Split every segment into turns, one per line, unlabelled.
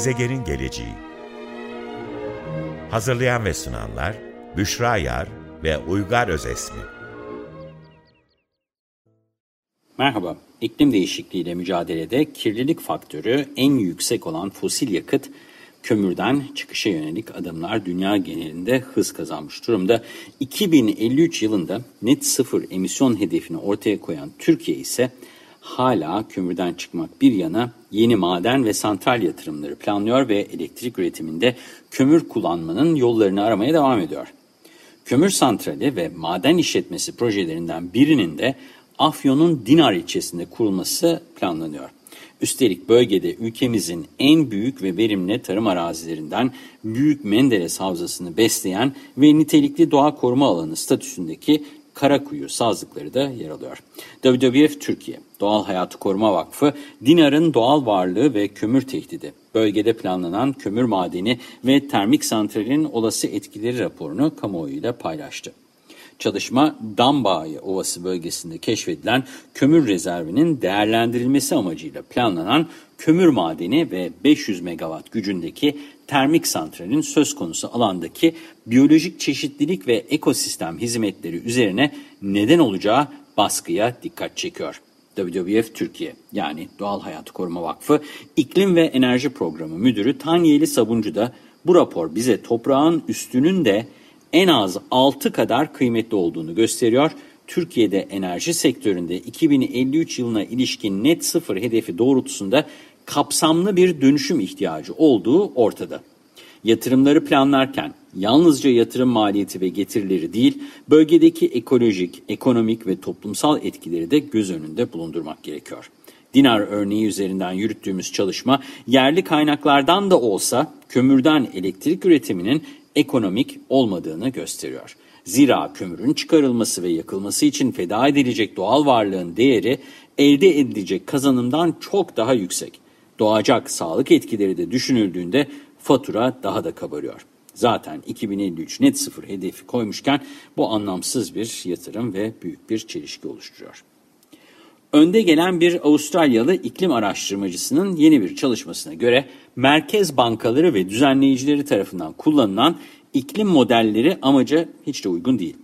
Gezegenin geleceği Hazırlayan ve sunanlar Büşra Yar ve Uygar Özesmi
Merhaba, iklim değişikliğiyle mücadelede kirlilik faktörü en yüksek olan fosil yakıt, kömürden çıkışa yönelik adımlar dünya genelinde hız kazanmış durumda. 2053 yılında net sıfır emisyon hedefini ortaya koyan Türkiye ise hala kömürden çıkmak bir yana yeni maden ve santral yatırımları planlıyor ve elektrik üretiminde kömür kullanmanın yollarını aramaya devam ediyor. Kömür santrali ve maden işletmesi projelerinden birinin de Afyon'un Dinar ilçesinde kurulması planlanıyor. Üstelik bölgede ülkemizin en büyük ve verimli tarım arazilerinden Büyük Menderes Havzası'nı besleyen ve nitelikli doğa koruma alanı statüsündeki Karakuyu sazlıkları da yer alıyor. WWF Türkiye, Doğal Hayatı Koruma Vakfı, Dinar'ın doğal varlığı ve kömür tehdidi, bölgede planlanan kömür madeni ve termik santralin olası etkileri raporunu kamuoyuyla paylaştı. Çalışma Dambağ Ovası bölgesinde keşfedilen kömür rezervinin değerlendirilmesi amacıyla planlanan kömür madeni ve 500 megawatt gücündeki termik santralin söz konusu alandaki biyolojik çeşitlilik ve ekosistem hizmetleri üzerine neden olacağı baskıya dikkat çekiyor. WWF Türkiye yani Doğal Hayatı Koruma Vakfı İklim ve Enerji Programı Müdürü Tanyeli Sabuncu da bu rapor bize toprağın üstünün de en az 6 kadar kıymetli olduğunu gösteriyor. Türkiye'de enerji sektöründe 2053 yılına ilişkin net sıfır hedefi doğrultusunda kapsamlı bir dönüşüm ihtiyacı olduğu ortada. Yatırımları planlarken yalnızca yatırım maliyeti ve getirileri değil, bölgedeki ekolojik, ekonomik ve toplumsal etkileri de göz önünde bulundurmak gerekiyor. Dinar örneği üzerinden yürüttüğümüz çalışma yerli kaynaklardan da olsa kömürden elektrik üretiminin ekonomik olmadığını gösteriyor. Zira kömürün çıkarılması ve yakılması için feda edilecek doğal varlığın değeri elde edilecek kazanımdan çok daha yüksek. Doğacak sağlık etkileri de düşünüldüğünde fatura daha da kabarıyor. Zaten 2053 net sıfır hedefi koymuşken bu anlamsız bir yatırım ve büyük bir çelişki oluşturuyor. Önde gelen bir Avustralyalı iklim araştırmacısının yeni bir çalışmasına göre merkez bankaları ve düzenleyicileri tarafından kullanılan iklim modelleri amaca hiç de uygun değil.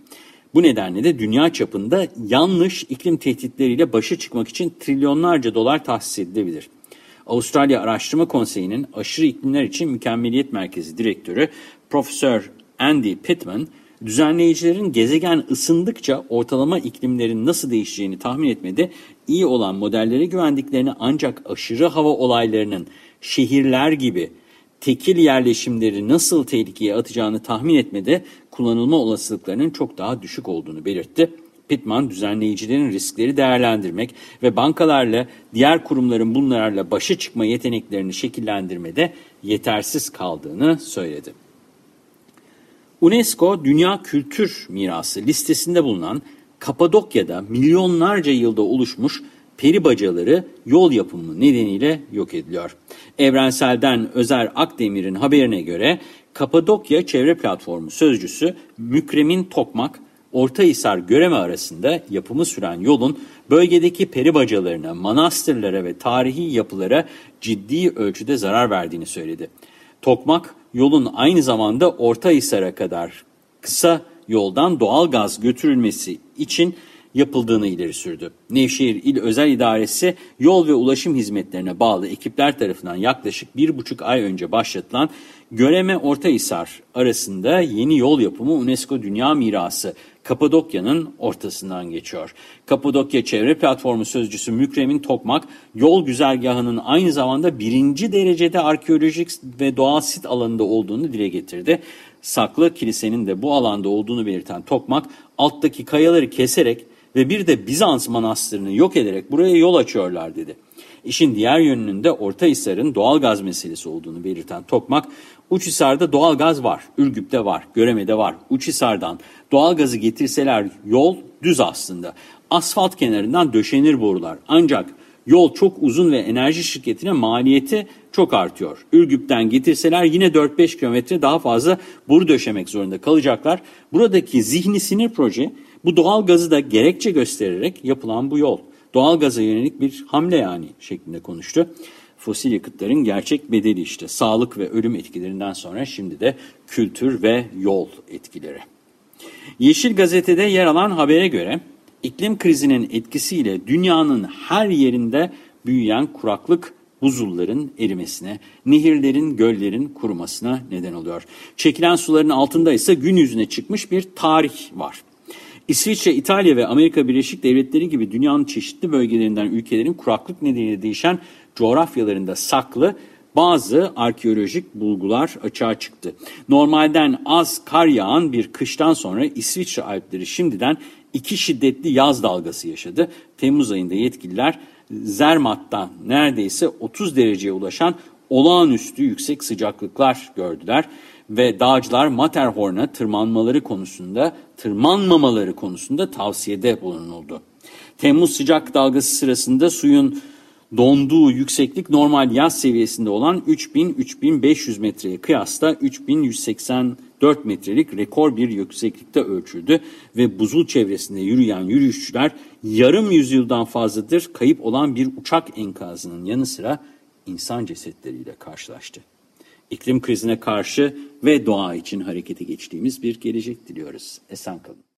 Bu nedenle de dünya çapında yanlış iklim tehditleriyle başa çıkmak için trilyonlarca dolar tahsis edilebilir. Avustralya Araştırma Konseyi'nin Aşırı İklimler için Mükemmeliyet Merkezi Direktörü Profesör Andy Pittman, düzenleyicilerin gezegen ısındıkça ortalama iklimlerin nasıl değişeceğini tahmin etmede iyi olan modellere güvendiklerini ancak aşırı hava olaylarının şehirler gibi tekil yerleşimleri nasıl tehlikeye atacağını tahmin etmede kullanılma olasılıklarının çok daha düşük olduğunu belirtti. Pittman düzenleyicilerin riskleri değerlendirmek ve bankalarla diğer kurumların bunlarla başa çıkma yeteneklerini şekillendirmede yetersiz kaldığını söyledi. UNESCO Dünya Kültür Mirası listesinde bulunan Kapadokya'da milyonlarca yılda oluşmuş peri bacaları yol yapımı nedeniyle yok ediliyor. Evrensel'den Özer Akdemir'in haberine göre Kapadokya Çevre Platformu sözcüsü Mükremin Tokmak, Ortahisar Göreme arasında yapımı süren yolun bölgedeki peri bacalarına, manastırlara ve tarihi yapılara ciddi ölçüde zarar verdiğini söyledi. Tokmak, yolun aynı zamanda Ortahisar'a kadar kısa yoldan doğal gaz götürülmesi için yapıldığını ileri sürdü. Nevşehir İl Özel İdaresi yol ve ulaşım hizmetlerine bağlı ekipler tarafından yaklaşık bir buçuk ay önce başlatılan Göreme Ortahisar arasında yeni yol yapımı UNESCO Dünya Mirası Kapadokya'nın ortasından geçiyor. Kapadokya Çevre Platformu Sözcüsü Mükremin Tokmak, yol güzergahının aynı zamanda birinci derecede arkeolojik ve doğal sit alanında olduğunu dile getirdi. Saklı Kilisenin de bu alanda olduğunu belirten Tokmak, alttaki kayaları keserek ve bir de Bizans manastırını yok ederek buraya yol açıyorlar dedi. İşin diğer yönünün de Ortahisar'ın doğal gaz meselesi olduğunu belirten Tokmak, Uçhisar'da doğal gaz var, Ürgüp'te var, Göreme'de var. Uçhisar'dan doğal gazı getirseler yol düz aslında. Asfalt kenarından döşenir borular. Ancak yol çok uzun ve enerji şirketine maliyeti çok artıyor. Ürgüp'ten getirseler yine 4-5 kilometre daha fazla boru döşemek zorunda kalacaklar. Buradaki zihni sinir proje bu doğal gazı da gerekçe göstererek yapılan bu yol. Doğal gaza yönelik bir hamle yani şeklinde konuştu. Fosil yakıtların gerçek bedeli işte. Sağlık ve ölüm etkilerinden sonra şimdi de kültür ve yol etkileri. Yeşil Gazete'de yer alan habere göre iklim krizinin etkisiyle dünyanın her yerinde büyüyen kuraklık buzulların erimesine, nehirlerin, göllerin kurumasına neden oluyor. Çekilen suların altında ise gün yüzüne çıkmış bir tarih var. İsviçre, İtalya ve Amerika Birleşik Devletleri gibi dünyanın çeşitli bölgelerinden ülkelerin kuraklık nedeniyle değişen coğrafyalarında saklı bazı arkeolojik bulgular açığa çıktı. Normalden az kar yağan bir kıştan sonra İsviçre Alpleri şimdiden iki şiddetli yaz dalgası yaşadı. Temmuz ayında yetkililer Zermatt'tan neredeyse 30 dereceye ulaşan olağanüstü yüksek sıcaklıklar gördüler ve dağcılar Matterhorn'a tırmanmaları konusunda tırmanmamaları konusunda tavsiyede bulunuldu. Temmuz sıcak dalgası sırasında suyun donduğu yükseklik normal yaz seviyesinde olan 3000-3500 metreye kıyasla 3184 metrelik rekor bir yükseklikte ölçüldü ve buzul çevresinde yürüyen yürüyüşçüler yarım yüzyıldan fazladır kayıp olan bir uçak enkazının yanı sıra insan cesetleriyle karşılaştı. İklim krizine karşı ve doğa için harekete geçtiğimiz bir gelecek diliyoruz. Esen kalın.